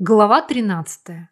Глава 13.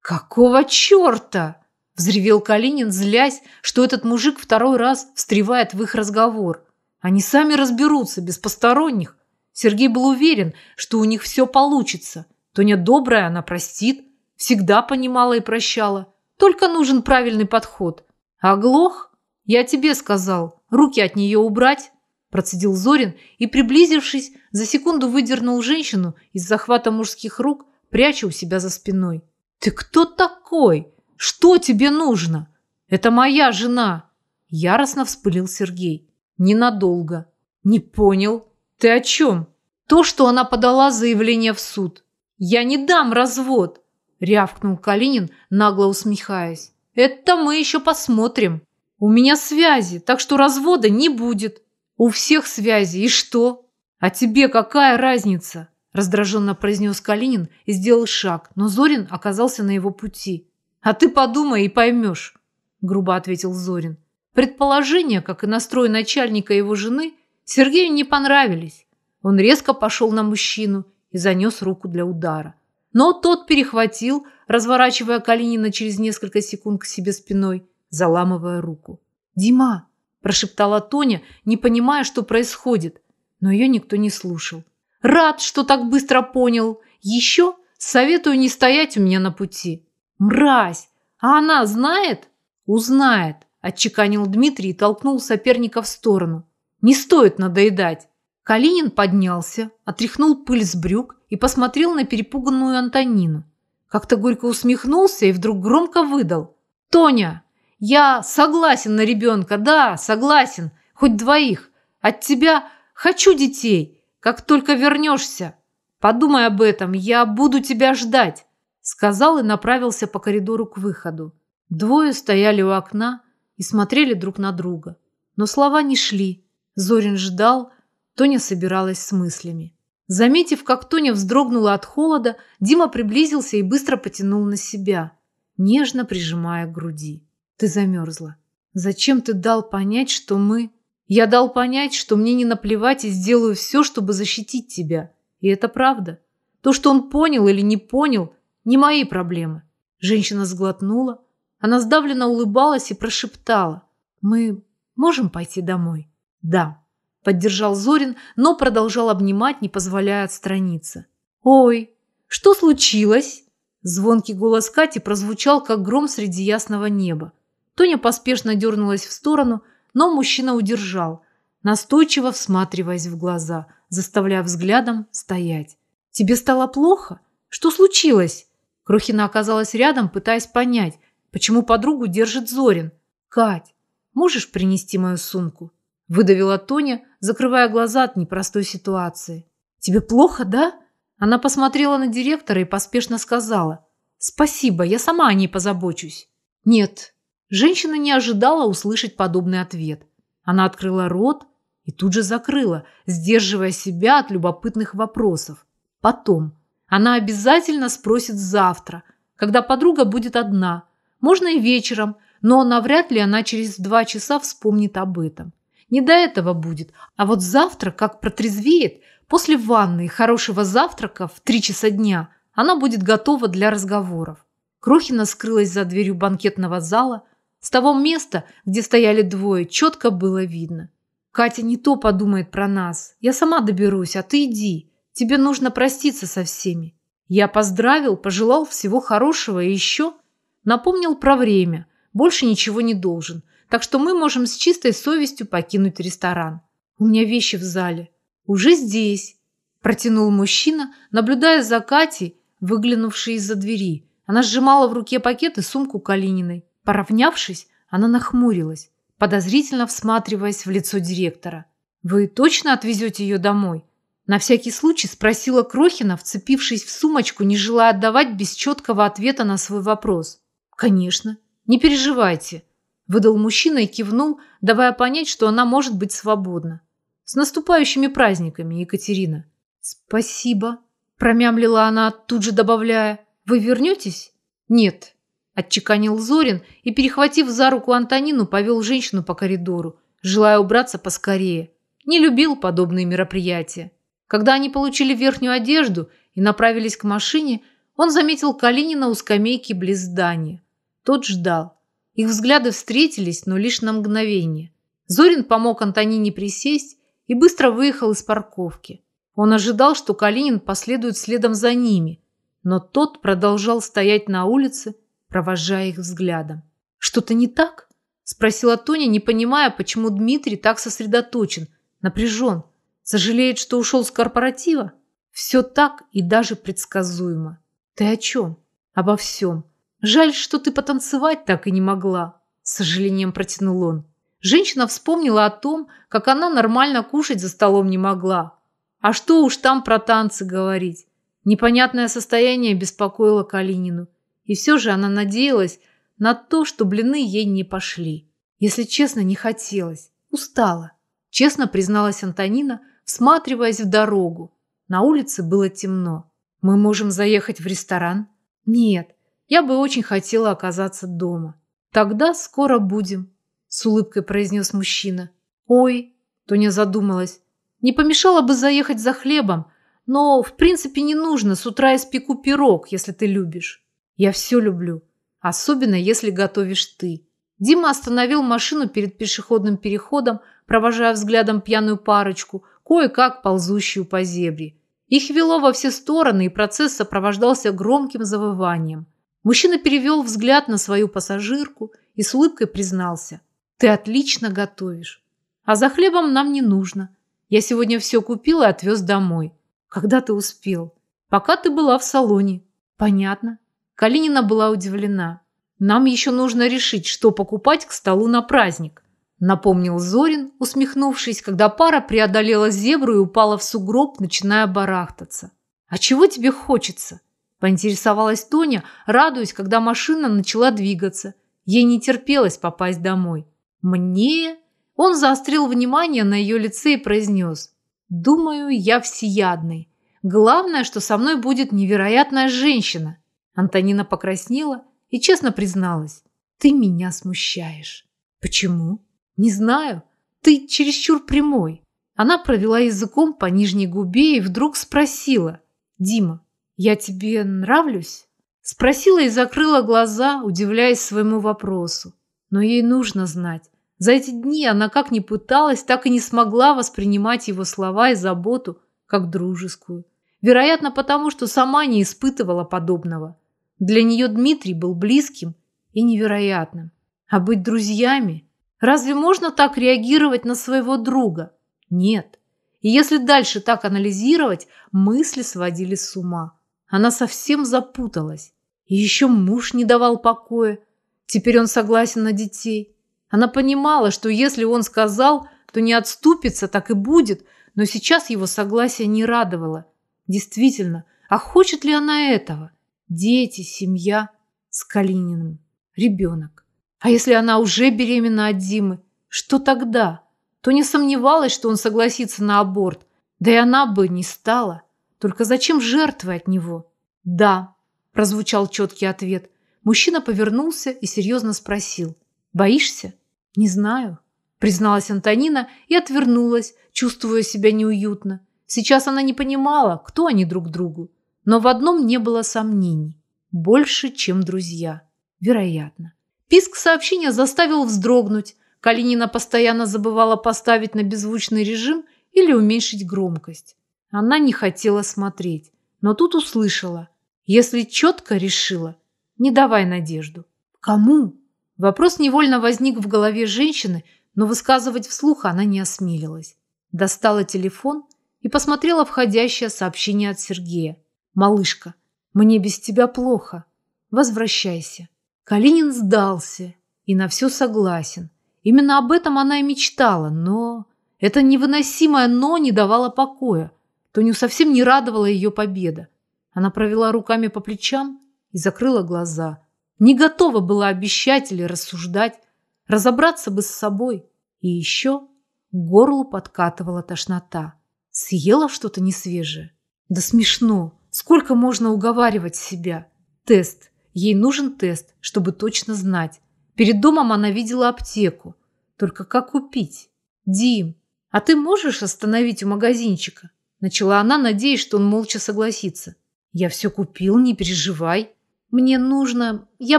«Какого черта?» – взревел Калинин, злясь, что этот мужик второй раз встревает в их разговор. Они сами разберутся, без посторонних. Сергей был уверен, что у них все получится. Тоня добрая, она простит, всегда понимала и прощала. Только нужен правильный подход. Оглох? Я тебе сказал, руки от нее убрать. Процедил Зорин и, приблизившись, за секунду выдернул женщину из захвата мужских рук, пряча у себя за спиной. «Ты кто такой? Что тебе нужно? Это моя жена!» Яростно вспылил Сергей. «Ненадолго». «Не понял. Ты о чем?» «То, что она подала заявление в суд». «Я не дам развод!» Рявкнул Калинин, нагло усмехаясь. «Это мы еще посмотрим. У меня связи, так что развода не будет». У всех связи, и что? А тебе какая разница? Раздраженно произнес Калинин и сделал шаг, но Зорин оказался на его пути. А ты подумай и поймешь, грубо ответил Зорин. Предположения, как и настрой начальника его жены, Сергею не понравились. Он резко пошел на мужчину и занес руку для удара. Но тот перехватил, разворачивая Калинина через несколько секунд к себе спиной, заламывая руку. «Дима, прошептала Тоня, не понимая, что происходит. Но ее никто не слушал. «Рад, что так быстро понял. Еще советую не стоять у меня на пути». «Мразь! А она знает?» «Узнает», – отчеканил Дмитрий и толкнул соперника в сторону. «Не стоит надоедать». Калинин поднялся, отряхнул пыль с брюк и посмотрел на перепуганную Антонину. Как-то горько усмехнулся и вдруг громко выдал. «Тоня, я согласен на ребенка, да, согласен, хоть двоих. От тебя хочу детей, как только вернешься. Подумай об этом, я буду тебя ждать», сказал и направился по коридору к выходу. Двое стояли у окна и смотрели друг на друга. Но слова не шли. Зорин ждал, Тоня собиралась с мыслями. Заметив, как Тоня вздрогнула от холода, Дима приблизился и быстро потянул на себя, нежно прижимая к груди. Ты замерзла. Зачем ты дал понять, что мы... Я дал понять, что мне не наплевать и сделаю все, чтобы защитить тебя. И это правда. То, что он понял или не понял, не мои проблемы. Женщина сглотнула. Она сдавленно улыбалась и прошептала. Мы можем пойти домой? Да. Поддержал Зорин, но продолжал обнимать, не позволяя отстраниться. Ой, что случилось? Звонкий голос Кати прозвучал, как гром среди ясного неба. Тоня поспешно дернулась в сторону, но мужчина удержал, настойчиво всматриваясь в глаза, заставляя взглядом стоять. «Тебе стало плохо? Что случилось?» Крохина оказалась рядом, пытаясь понять, почему подругу держит Зорин. «Кать, можешь принести мою сумку?» Выдавила Тоня, закрывая глаза от непростой ситуации. «Тебе плохо, да?» Она посмотрела на директора и поспешно сказала. «Спасибо, я сама о ней позабочусь». «Нет, Женщина не ожидала услышать подобный ответ. Она открыла рот и тут же закрыла, сдерживая себя от любопытных вопросов. Потом. Она обязательно спросит завтра, когда подруга будет одна. Можно и вечером, но навряд ли она через два часа вспомнит об этом. Не до этого будет. А вот завтра, как протрезвеет, после ванны и хорошего завтрака в три часа дня, она будет готова для разговоров. Крохина скрылась за дверью банкетного зала, с того места, где стояли двое, четко было видно. Катя не то подумает про нас. Я сама доберусь, а ты иди. Тебе нужно проститься со всеми. Я поздравил, пожелал всего хорошего и еще напомнил про время. Больше ничего не должен. Так что мы можем с чистой совестью покинуть ресторан. У меня вещи в зале. Уже здесь. Протянул мужчина, наблюдая за Катей, выглянувшей из-за двери. Она сжимала в руке пакет и сумку Калининой. Поравнявшись, она нахмурилась, подозрительно всматриваясь в лицо директора. «Вы точно отвезете ее домой?» На всякий случай спросила Крохина, вцепившись в сумочку, не желая отдавать без четкого ответа на свой вопрос. «Конечно. Не переживайте», – выдал мужчина и кивнул, давая понять, что она может быть свободна. «С наступающими праздниками, Екатерина». «Спасибо», – промямлила она, тут же добавляя. «Вы вернетесь?» «Нет, Отчеканил Зорин и, перехватив за руку Антонину, повел женщину по коридору, желая убраться поскорее. Не любил подобные мероприятия. Когда они получили верхнюю одежду и направились к машине, он заметил Калинина у скамейки близ здания. Тот ждал. Их взгляды встретились, но лишь на мгновение. Зорин помог Антонине присесть и быстро выехал из парковки. Он ожидал, что Калинин последует следом за ними, но тот продолжал стоять на улице, провожая их взглядом. «Что-то не так?» – спросила Тоня, не понимая, почему Дмитрий так сосредоточен, напряжен, сожалеет, что ушел с корпоратива. Все так и даже предсказуемо. «Ты о чем?» «Обо всем. Жаль, что ты потанцевать так и не могла», – с сожалением протянул он. Женщина вспомнила о том, как она нормально кушать за столом не могла. А что уж там про танцы говорить. Непонятное состояние беспокоило Калинину. И все же она надеялась на то, что блины ей не пошли. Если честно, не хотелось. Устала. Честно призналась Антонина, всматриваясь в дорогу. На улице было темно. Мы можем заехать в ресторан? Нет, я бы очень хотела оказаться дома. Тогда скоро будем, с улыбкой произнес мужчина. Ой, Тоня задумалась. Не помешало бы заехать за хлебом, но в принципе не нужно, с утра испеку пирог, если ты любишь. Я все люблю, особенно если готовишь ты. Дима остановил машину перед пешеходным переходом, провожая взглядом пьяную парочку, кое-как ползущую по зебре. Их вело во все стороны, и процесс сопровождался громким завыванием. Мужчина перевел взгляд на свою пассажирку и с улыбкой признался. «Ты отлично готовишь. А за хлебом нам не нужно. Я сегодня все купил и отвез домой. Когда ты успел? Пока ты была в салоне. Понятно. Калинина была удивлена. Нам еще нужно решить, что покупать к столу на праздник. Напомнил Зорин, усмехнувшись, когда пара преодолела зебру и упала в сугроб, начиная барахтаться. «А чего тебе хочется?» – поинтересовалась Тоня, радуясь, когда машина начала двигаться. Ей не терпелось попасть домой. «Мне?» Он заострил внимание на ее лице и произнес. «Думаю, я всеядный. Главное, что со мной будет невероятная женщина». Антонина покраснела и честно призналась. «Ты меня смущаешь». «Почему?» «Не знаю. Ты чересчур прямой». Она провела языком по нижней губе и вдруг спросила. «Дима, я тебе нравлюсь?» Спросила и закрыла глаза, удивляясь своему вопросу. Но ей нужно знать. За эти дни она как ни пыталась, так и не смогла воспринимать его слова и заботу как дружескую. Вероятно, потому что сама не испытывала подобного. Для нее Дмитрий был близким и невероятным. А быть друзьями? Разве можно так реагировать на своего друга? Нет. И если дальше так анализировать, мысли сводили с ума. Она совсем запуталась. И еще муж не давал покоя. Теперь он согласен на детей. Она понимала, что если он сказал, то не отступится, так и будет, но сейчас его согласие не радовало. Действительно, а хочет ли она этого? Дети, семья с Калининым, ребенок. А если она уже беременна от Димы, что тогда? То не сомневалась, что он согласится на аборт, да и она бы не стала. Только зачем жертвы от него? Да, прозвучал четкий ответ. Мужчина повернулся и серьезно спросил. Боишься? Не знаю, призналась Антонина и отвернулась, чувствуя себя неуютно. Сейчас она не понимала, кто они друг другу, но в одном не было сомнений. Больше, чем друзья. Вероятно. Писк сообщения заставил вздрогнуть. Калинина постоянно забывала поставить на беззвучный режим или уменьшить громкость. Она не хотела смотреть, но тут услышала. Если четко решила, не давай надежду. Кому? Вопрос невольно возник в голове женщины, но высказывать вслух она не осмелилась. Достала телефон и посмотрела входящее сообщение от Сергея. «Малышка, мне без тебя плохо. Возвращайся». Калинин сдался и на все согласен. Именно об этом она и мечтала, но... Это невыносимое «но» не давало покоя. Тоню совсем не радовала ее победа. Она провела руками по плечам и закрыла глаза – не готова была обещать или рассуждать, разобраться бы с собой. И еще к горлу подкатывала тошнота. Съела что-то несвежее? Да смешно. Сколько можно уговаривать себя? Тест. Ей нужен тест, чтобы точно знать. Перед домом она видела аптеку. Только как купить? Дим, а ты можешь остановить у магазинчика? Начала она, надеясь, что он молча согласится. Я все купил, не переживай. Мне нужно... Я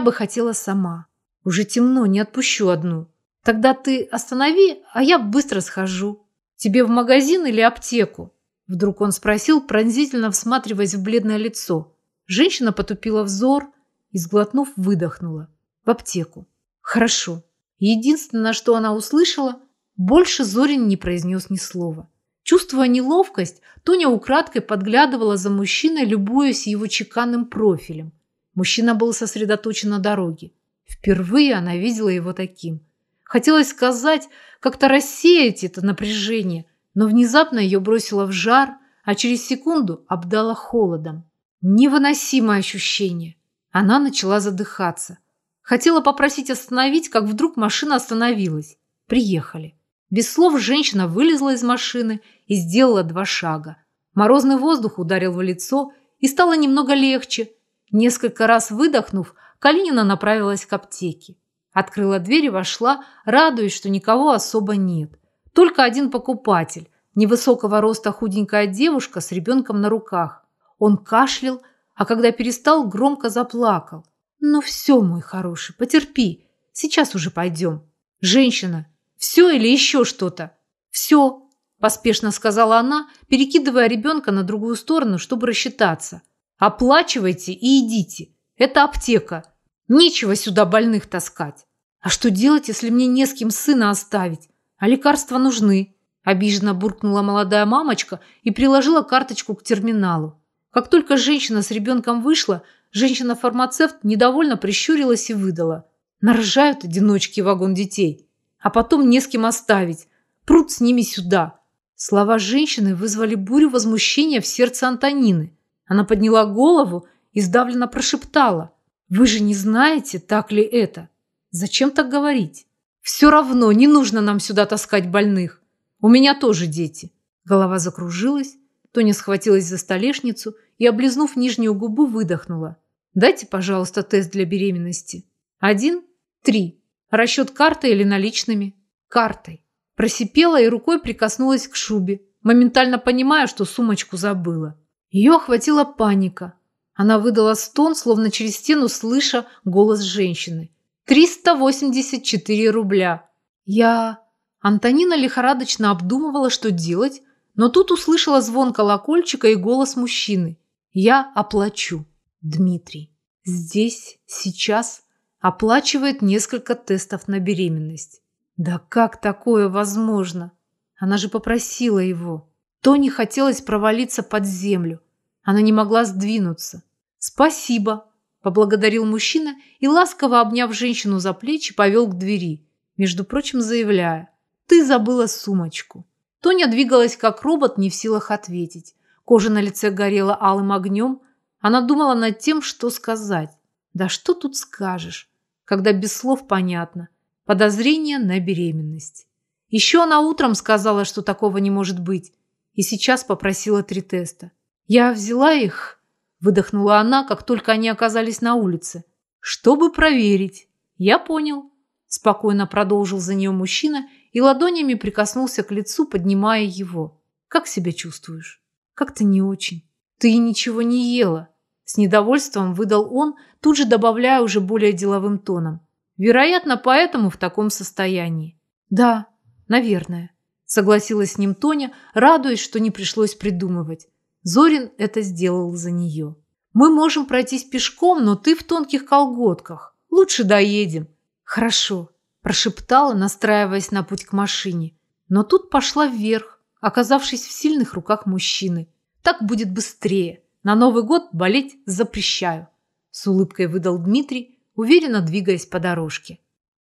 бы хотела сама. Уже темно, не отпущу одну. Тогда ты останови, а я быстро схожу. Тебе в магазин или аптеку? Вдруг он спросил, пронзительно всматриваясь в бледное лицо. Женщина потупила взор и, сглотнув, выдохнула. В аптеку. Хорошо. Единственное, что она услышала, больше Зорин не произнес ни слова. Чувствуя неловкость, Тоня украдкой подглядывала за мужчиной, любуясь его чеканным профилем. Мужчина был сосредоточен на дороге. Впервые она видела его таким. Хотелось сказать, как-то рассеять это напряжение, но внезапно ее бросило в жар, а через секунду обдало холодом. Невыносимое ощущение. Она начала задыхаться. Хотела попросить остановить, как вдруг машина остановилась. Приехали. Без слов женщина вылезла из машины и сделала два шага. Морозный воздух ударил в лицо, и стало немного легче. Несколько раз выдохнув, Калинина направилась к аптеке. Открыла дверь и вошла, радуясь, что никого особо нет. Только один покупатель, невысокого роста худенькая девушка с ребенком на руках. Он кашлял, а когда перестал, громко заплакал. «Ну все, мой хороший, потерпи, сейчас уже пойдем». «Женщина, все или еще что-то?» «Все», – поспешно сказала она, перекидывая ребенка на другую сторону, чтобы рассчитаться. «Оплачивайте и идите. Это аптека. Нечего сюда больных таскать. А что делать, если мне не с кем сына оставить? А лекарства нужны?» Обиженно буркнула молодая мамочка и приложила карточку к терминалу. Как только женщина с ребенком вышла, женщина-фармацевт недовольно прищурилась и выдала. Нарожают одиночки вагон детей, а потом не с кем оставить. Прут с ними сюда. Слова женщины вызвали бурю возмущения в сердце Антонины. Она подняла голову и сдавленно прошептала. «Вы же не знаете, так ли это? Зачем так говорить? Все равно не нужно нам сюда таскать больных. У меня тоже дети». Голова закружилась, Тоня схватилась за столешницу и, облизнув нижнюю губу, выдохнула. «Дайте, пожалуйста, тест для беременности. Один, три. Расчет картой или наличными?» «Картой». Просипела и рукой прикоснулась к шубе, моментально понимая, что сумочку забыла. Ее охватила паника. Она выдала стон, словно через стену слыша голос женщины. «384 рубля!» «Я...» Антонина лихорадочно обдумывала, что делать, но тут услышала звон колокольчика и голос мужчины. «Я оплачу». Дмитрий. Здесь, сейчас, оплачивает несколько тестов на беременность. Да как такое возможно? Она же попросила его. То не хотелось провалиться под землю. Она не могла сдвинуться. «Спасибо», – поблагодарил мужчина и, ласково обняв женщину за плечи, повел к двери, между прочим, заявляя, «Ты забыла сумочку». Тоня двигалась как робот, не в силах ответить. Кожа на лице горела алым огнем. Она думала над тем, что сказать. Да что тут скажешь, когда без слов понятно. Подозрение на беременность. Еще она утром сказала, что такого не может быть. И сейчас попросила три теста. Я взяла их, выдохнула она, как только они оказались на улице, чтобы проверить. Я понял. Спокойно продолжил за нее мужчина и ладонями прикоснулся к лицу, поднимая его. «Как себя чувствуешь?» «Как-то не очень». «Ты ничего не ела», – с недовольством выдал он, тут же добавляя уже более деловым тоном. «Вероятно, поэтому в таком состоянии». «Да, наверное», – согласилась с ним Тоня, радуясь, что не пришлось придумывать. Зорин это сделал за нее. «Мы можем пройтись пешком, но ты в тонких колготках. Лучше доедем». «Хорошо», прошептала, настраиваясь на путь к машине. Но тут пошла вверх, оказавшись в сильных руках мужчины. Так будет быстрее. На Новый год болеть запрещаю. С улыбкой выдал Дмитрий, уверенно двигаясь по дорожке.